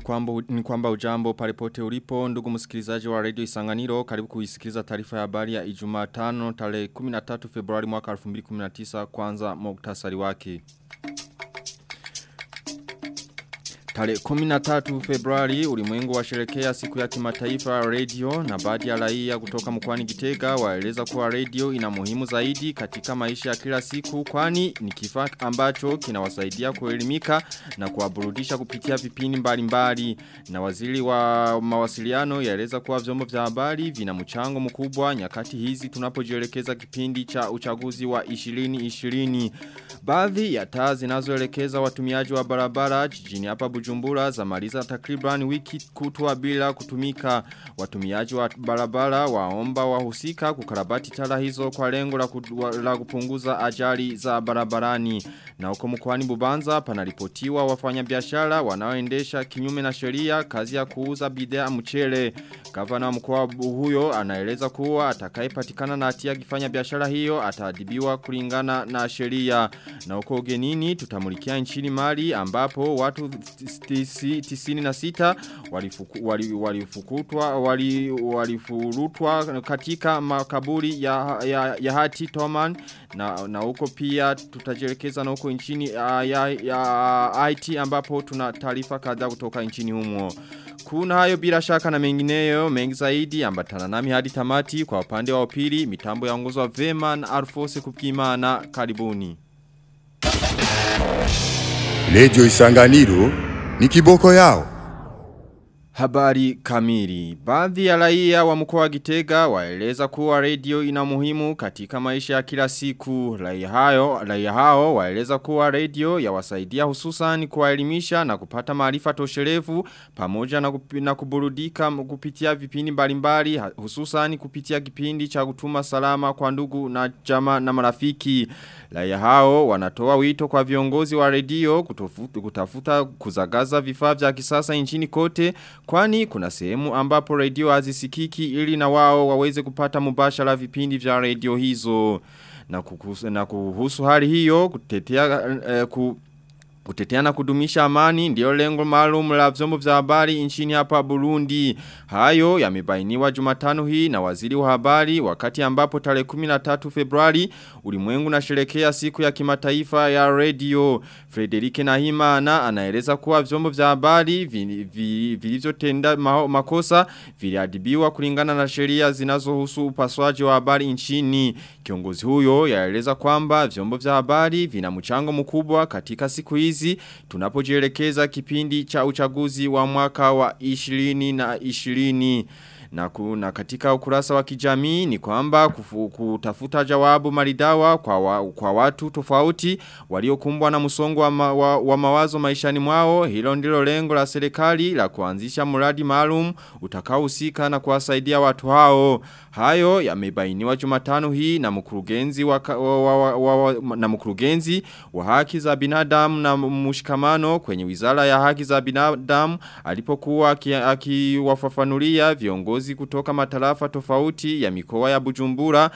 ni kwamba ni kwamba ujambo palipote ulipo ndugu msikilizaji wa Radio Isanganiro karibu kuisikiliza taarifa ya habari ya Ijumaa 5 tarehe 13 Februari mwaka 2019 kwanza muktasari wake. Tarehe 13 Februari ulimwengu washerekea siku ya kimataifa radio na baadhi ya raia kutoka mkoani Gitega waeleza kuwa radio ina muhimu zaidi katika maisha ya kila siku kwani ni kifaa ambacho kinawasaidia kuelimika na kuwaburudisha kupitia vipindi mbalimbali. Na waziri wa mawasiliano yaeleza kuwa vyombo vya habari vina mchango mkubwa nyakati hizi tunapojielekeza kipindi cha uchaguzi wa 2020 baadhi ya taa zinazoelekeza watumiaji wa barabara jijini hapa Bujumbura zamaliza takriban wiki kutwa bila kutumika. Watumiaji wa barabara waomba wahusika kukarabati tala hizo kwa lengo la, la kupunguza ajali za barabarani. Na huko mkoani Bubanza panaripotiwa wafanyabiashara wanaoendesha kinyume na sheria kazi ya kuuza bidhaa mchele. Gavana mkoa huyo anaeleza kuwa atakayepatikana na hatia kifanya biashara hiyo ataadhibiwa kulingana na sheria. Na huko ugenini tutamulikia nchini Mali ambapo watu tisini na sita walifukutwa wali, walifurutwa katika makaburi ya, ya, ya hati Toman na, na huko pia tutajerekeza na huko nchini ya, ya, ya IT ambapo tuna taarifa kadhaa kutoka nchini humo. Kuna hayo bila shaka na mengineyo mengi zaidi ambatana nami hadi tamati kwa upande wa upili mitambo yaongozwa vema na Arfose Kupkimana karibuni. Lejo Isanganiro ni kiboko yao. Habari kamili. Baadhi ya raia wa mkoa wa Gitega waeleza kuwa radio ina muhimu katika maisha ya kila siku. Raia hao, raia hao waeleza kuwa radio yawasaidia hususan kuwaelimisha na kupata maarifa tosherevu pamoja na, kup, na kuburudika kupitia vipindi mbalimbali hususan kupitia kipindi cha kutuma salama kwa ndugu na jama na marafiki. Raia hao wanatoa wito kwa viongozi wa radio redio kutafuta kuzagaza vifaa vya kisasa nchini kote kwani kuna sehemu ambapo redio hazisikiki ili na wao waweze kupata mubashara vipindi vya redio hizo. Na kuhusu, na kuhusu hali hiyo kutetea eh, ku Kutetea na kudumisha amani ndio lengo maalum la vyombo vya habari nchini hapa Burundi. Hayo yamebainiwa Jumatano hii na waziri wa habari wakati ambapo tarehe 13 Februari ulimwengu unasherehekea siku ya kimataifa ya radio. Frederike Nahimana anaeleza kuwa vyombo vya habari vilivyotenda makosa viliadibiwa kulingana na sheria zinazohusu upaswaji wa habari nchini. Kiongozi huyo yaeleza kwamba vyombo vya habari vina mchango mkubwa katika siku hizi hizi tunapojielekeza kipindi cha uchaguzi wa mwaka wa 20 na 20 na, ku, na katika ukurasa wa kijamii ni kwamba kutafuta jawabu maridawa kwa, wa, kwa watu tofauti waliokumbwa na msongo wa, ma, wa, wa mawazo maishani mwao. Hilo ndilo lengo la serikali la kuanzisha mradi maalum utakaohusika na kuwasaidia watu hao. Hayo yamebainiwa Jumatano hii na mkurugenzi wa, wa, wa, wa, wa, na mkurugenzi wa haki za binadamu na mshikamano kwenye wizara ya haki za binadamu alipokuwa akiwafafanulia aki viongozi viongozi kutoka matarafa tofauti ya mikoa ya Bujumbura,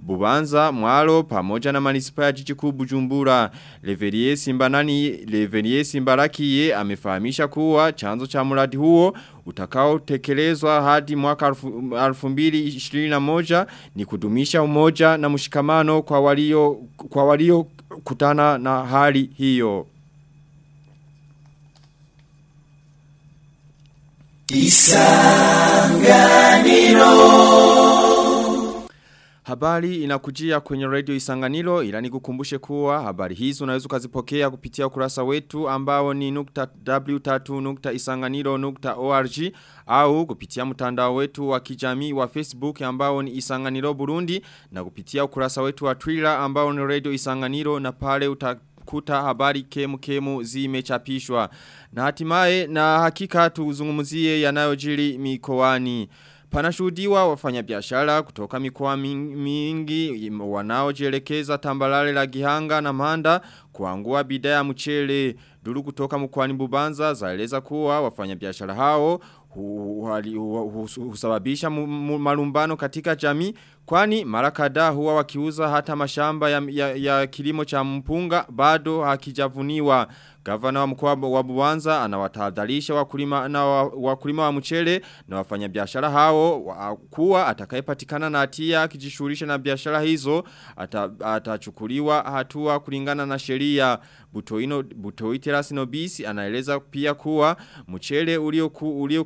Bubanza, Mwalo pamoja na manispa ya jiji kuu Bujumbura. Leverie Simbanani, Leverie Simbarakiye amefahamisha kuwa chanzo cha mradi huo utakao tekelezwa hadi mwaka 2021 ni kudumisha umoja na mshikamano kwa walio kwa walio kutana na hali hiyo. Isanganiro Habari inakujia kwenye radio isanganilo ila nikukumbushe kuwa habari hizo unaweza ukazipokea kupitia ukurasa wetu ambao ni nukta w3.isanganilo.org au kupitia mtandao wetu wa kijamii wa Facebook ambao ni isanganilo Burundi na kupitia ukurasa wetu wa Twitter ambao ni radio isanganilo na pale uta kuta habari kemu kemu zimechapishwa. Na hatimaye na hakika tuzungumuzie yanayojiri mikoani. Panashuhudiwa wafanyabiashara kutoka mikoa mingi wanaojielekeza tambalale la Gihanga na Manda kuangua bidhaa ya mchele. Duru kutoka mkoani Bubanza zaeleza kuwa wafanyabiashara hao husababisha malumbano katika jamii kwani mara kadhaa huwa wakiuza hata mashamba ya, ya, ya kilimo cha mpunga bado hakijavuniwa. Gavana wa mkoa wa Bubanza anawatahadharisha wakulima na wa- wakulima wa mchele na wafanyabiashara hao wa, kuwa atakayepatikana na hatia akijishughulisha na biashara hizo atachukuliwa ata- hatua kulingana na sheria. Butoino Butoiteras Nobisi anaeleza pia kuwa mchele ulioku- ulio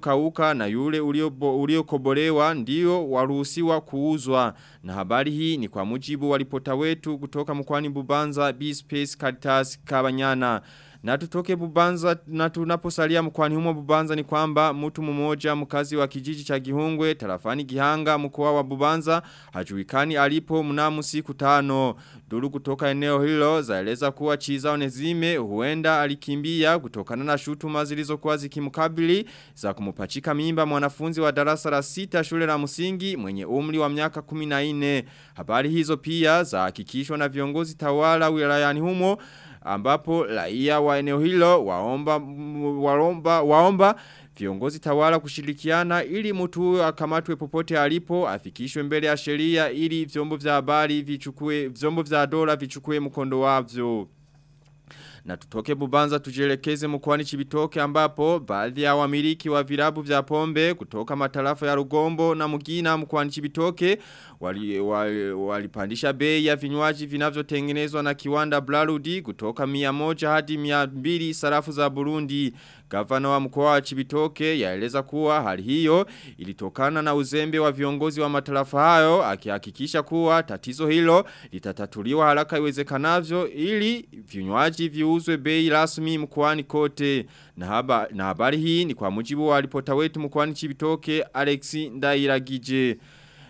na yule uliokobolewa ulio ndio waruhusiwa kuuzwa. Na habari hii ni kwa mujibu wa ripota wetu kutoka mkoani Bubanza B-Space Caritas Kabanyana. Na tutoke bubanza na tunaposalia mkwani humo bubanza ni kwamba mtu mmoja mkazi wa kijiji cha gihungwe tarafani gihanga mkoa wa bubanza hajuikani alipo mnamo siku tano. Duru kutoka eneo hilo zaeleza kuwa chiza onezime huenda alikimbia kutokana na shutuma zilizokuwa zikimkabili za kumupachika mimba mwanafunzi wa darasa la sita shule la msingi mwenye umri wa miaka 14. Habari hizo pia za hakikishwa na viongozi tawala wilayani humo ambapo raia wa eneo hilo waomba waomba waomba viongozi tawala kushirikiana ili mtu akamatwe popote alipo afikishwe mbele ya sheria ili vyombo vya habari vichukue vyombo vya dola vichukue mkondo wavyo. Na tutoke bubanza tujelekeze mkwani chibitoke ambapo baadhi ya wamiliki wa virabu vya pombe kutoka matarafa ya rugombo na mugina mkwani chibitoke walipandisha wali, wali bei ya vinywaji vinavyotengenezwa na kiwanda Blarudi kutoka 100 hadi 200 sarafu za Burundi. Gavana wa mkoa wa Chibitoke yaeleza kuwa hali hiyo ilitokana na uzembe wa viongozi wa matarafa hayo akihakikisha kuwa tatizo hilo litatatuliwa haraka iwezekanavyo ili vinywaji viuzwe bei rasmi mkoani kote. Na, haba, na habari hii ni kwa mujibu wa ripota wetu mkoani Chibitoke Alexi Ndairagije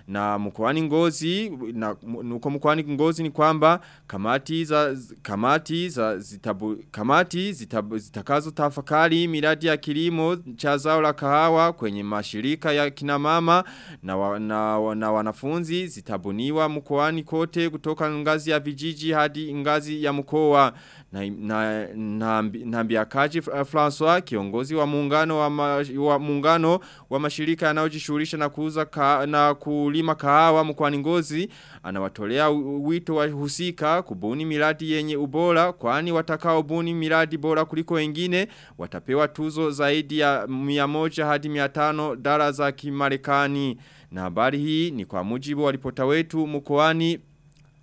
na mkoani ngozi na nuko mkoani ngozi ni kwamba kamati za kamati za zitabu kamati zitabu, zitakazo tafakari miradi ya kilimo cha zao la kahawa kwenye mashirika ya kina mama na, wa, na, na wanafunzi zitabuniwa mkoani kote kutoka ngazi ya vijiji hadi ngazi ya mkoa na, na, na, na mbiakaji François kiongozi wa muungano wa, ma, wa muungano wa mashirika yanayojishughulisha na kuuza ka, na kulima kahawa mkoani Ngozi anawatolea wito wa husika kubuni miradi yenye ubora kwani watakao buni miradi bora kuliko wengine watapewa tuzo zaidi ya 100 hadi 500 dola za Kimarekani. Na habari hii ni kwa mujibu wa ripota wetu mkoani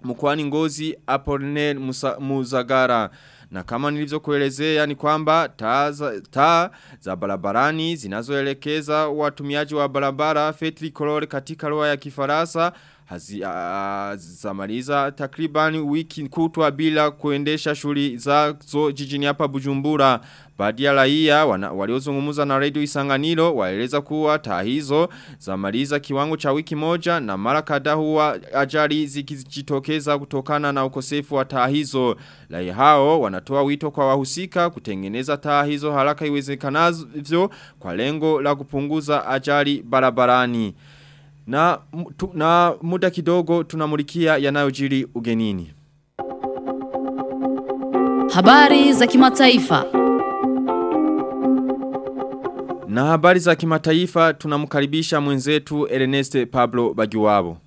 mkoani Ngozi apone Muzagara. Na kama nilivyokuelezea ni kwamba taa za, taa za barabarani zinazoelekeza watumiaji wa barabara fetri kolore katika lugha ya Kifaransa hazi uh, zamaliza takriban wiki kutwa bila kuendesha shughuli zazo jijini hapa Bujumbura. Baadhi ya raia waliozungumza na Radio Isanganiro waeleza kuwa taa hizo zamaliza kiwango cha wiki moja na mara kadhaa huwa ajali zikijitokeza kutokana na ukosefu wa taa hizo. Raia hao wanatoa wito kwa wahusika kutengeneza taa hizo haraka iwezekanavyo kwa lengo la kupunguza ajali barabarani. Na, tu, na muda kidogo tunamulikia yanayojiri ugenini. Habari za kimataifa. Na habari za kimataifa tunamkaribisha mwenzetu Ernest Pablo Bagiwabo.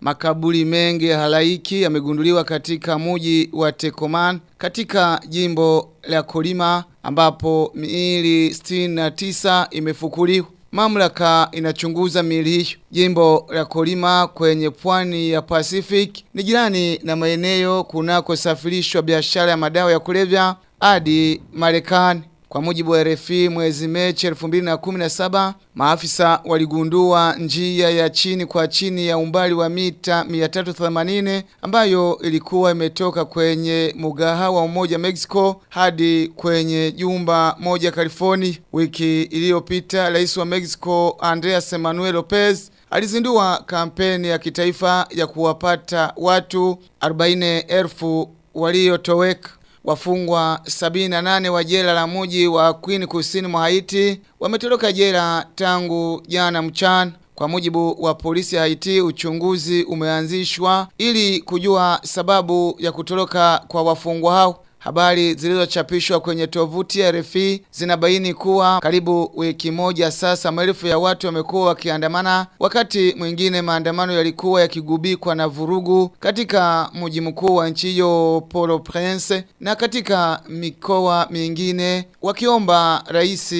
Makaburi mengi halaiki yamegunduliwa katika muji wa Tekoman katika jimbo la Kolima ambapo miili 69 imefukuliwa. Mamlaka inachunguza mili hiyo. Jimbo la Kolima kwenye pwani ya Pacific ni jirani na maeneo kunakosafirishwa biashara ya madawa ya kulevya hadi Marekani. Kwa mujibu wa RFI mwezi Mechi 2017, maafisa waligundua njia ya chini kwa chini ya umbali wa mita 380 ambayo ilikuwa imetoka kwenye mugahawa wa mmoja Mexico hadi kwenye jumba moja California. Wiki iliyopita, Rais wa Mexico andreas Manuel Lopez alizindua kampeni ya kitaifa ya kuwapata watu 40,000 waliotoweka. Wafungwa 78 wa jela la muji wa Queen kusini mwa Haiti wametoroka jela tangu jana mchana. Kwa mujibu wa polisi ya Haiti, uchunguzi umeanzishwa ili kujua sababu ya kutoroka kwa wafungwa hao. Habari zilizochapishwa kwenye tovuti ya RFI zinabaini kuwa karibu wiki moja sasa maelfu ya watu wamekuwa wakiandamana wakati mwingine maandamano yalikuwa yakigubikwa na vurugu katika mji mkuu wa nchi hiyo Port-au-Prince na katika mikoa mingine wakiomba rais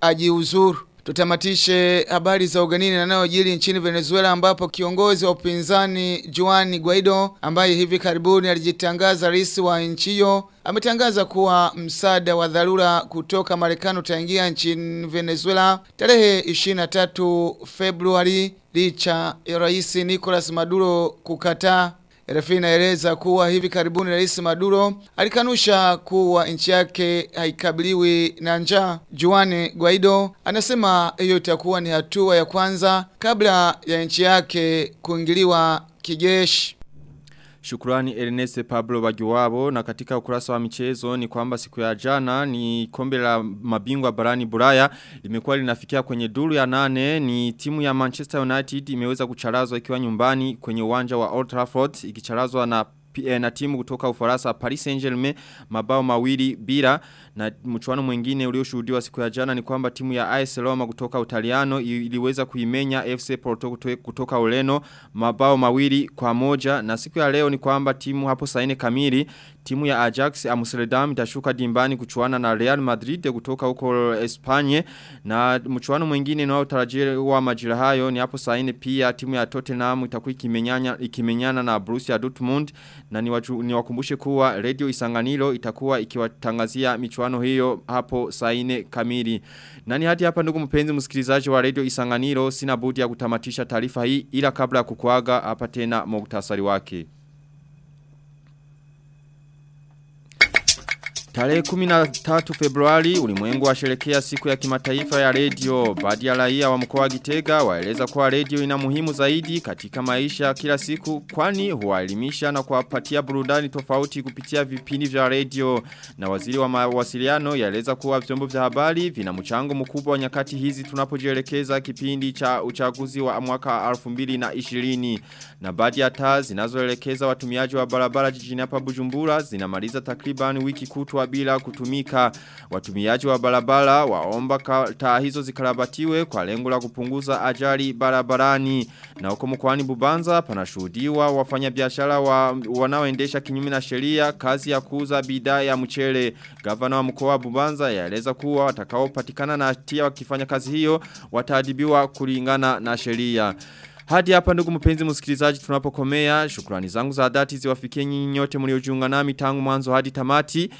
ajiuzuru. Tutamatishe habari za uganini yanayojiri nchini Venezuela ambapo kiongozi wa upinzani Juan Guaido ambaye hivi karibuni alijitangaza rais wa nchi hiyo ametangaza kuwa msaada wa dharura kutoka Marekani utaingia nchini Venezuela tarehe 23 Februari licha ya rais Nicolas Maduro kukataa RFI inaeleza kuwa hivi karibuni Rais Maduro alikanusha kuwa nchi yake haikabiliwi na njaa. Juan Guaido anasema hiyo itakuwa ni hatua ya kwanza kabla ya nchi yake kuingiliwa kijeshi. Shukrani Ernest Pablo Bagiwabo. Na katika ukurasa wa michezo ni kwamba siku ya jana ni kombe la mabingwa barani Buraya limekuwa linafikia kwenye duru ya nane. Ni timu ya Manchester United imeweza kucharazwa ikiwa nyumbani kwenye uwanja wa Old Trafford ikicharazwa na na timu kutoka Ufaransa Paris Saint-Germain mabao mawili bila. Na mchuano mwingine ulioshuhudiwa siku ya jana ni kwamba timu ya AS Roma kutoka Utaliano iliweza kuimenya FC Porto kutoka Ureno mabao mawili kwa moja. Na siku ya leo ni kwamba timu hapo saine kamili timu ya Ajax Amsterdam itashuka dimbani kuchuana na Real Madrid kutoka huko Espanye na mchuano mwingine unaotarajiwa majira hayo ni hapo saini pia timu ya Tottenham itakuwa ikimenyana ikimenyana na Borussia Dortmund na niwakumbushe kuwa Radio Isanganiro itakuwa ikiwatangazia michuano hiyo hapo saini kamili. Nani hadi hapa ndugu mpenzi msikilizaji wa Radio Isanganiro sina budi ya kutamatisha taarifa hii ila kabla ya kukuaga hapa tena muktasari wake. Tarehe 13 Februari ulimwengu washerekea siku ya kimataifa ya redio. Baadhi ya raia wa mkoa wa Gitega waeleza kuwa redio ina muhimu zaidi katika maisha kila siku kwani huwaelimisha na kuwapatia burudani tofauti kupitia vipindi vya redio. Na waziri wa mawasiliano yaeleza kuwa vyombo vya habari vina mchango mkubwa wa nyakati hizi tunapojielekeza kipindi cha uchaguzi wa mwaka 2020. Na baadhi ya taa zinazoelekeza watumiaji wa barabara jijini hapa Bujumbura zinamaliza takriban wiki kutwa bila kutumika. Watumiaji wa barabara waomba taa hizo zikarabatiwe kwa lengo la kupunguza ajali barabarani. Na huko mkoani Bubanza panashuhudiwa wafanyabiashara wa, wanaoendesha kinyume na sheria kazi ya kuuza bidhaa ya mchele. Gavana wa mkoa wa Bubanza yaeleza kuwa watakaopatikana na hatia wakifanya kazi hiyo wataadhibiwa kulingana na sheria. Hadi hapa ndugu mpenzi msikilizaji tunapokomea shukrani zangu za dhati ziwafikie nyinyi nyote mliojiunga nami tangu mwanzo hadi tamati.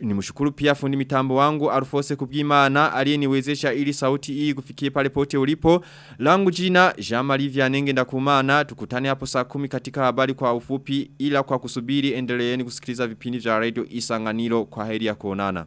Nimshukuru pia fundi mitambo wangu Arufose Kubwimana aliyeniwezesha ili sauti hii kufikie pale pote ulipo. Langu jina Jean-Marie Vianenge ndakumana. Tukutane hapo saa kumi katika habari kwa ufupi ila kwa kusubiri endeleeni kusikiliza vipindi vya radio Isanganiro. Kwa heri ya kuonana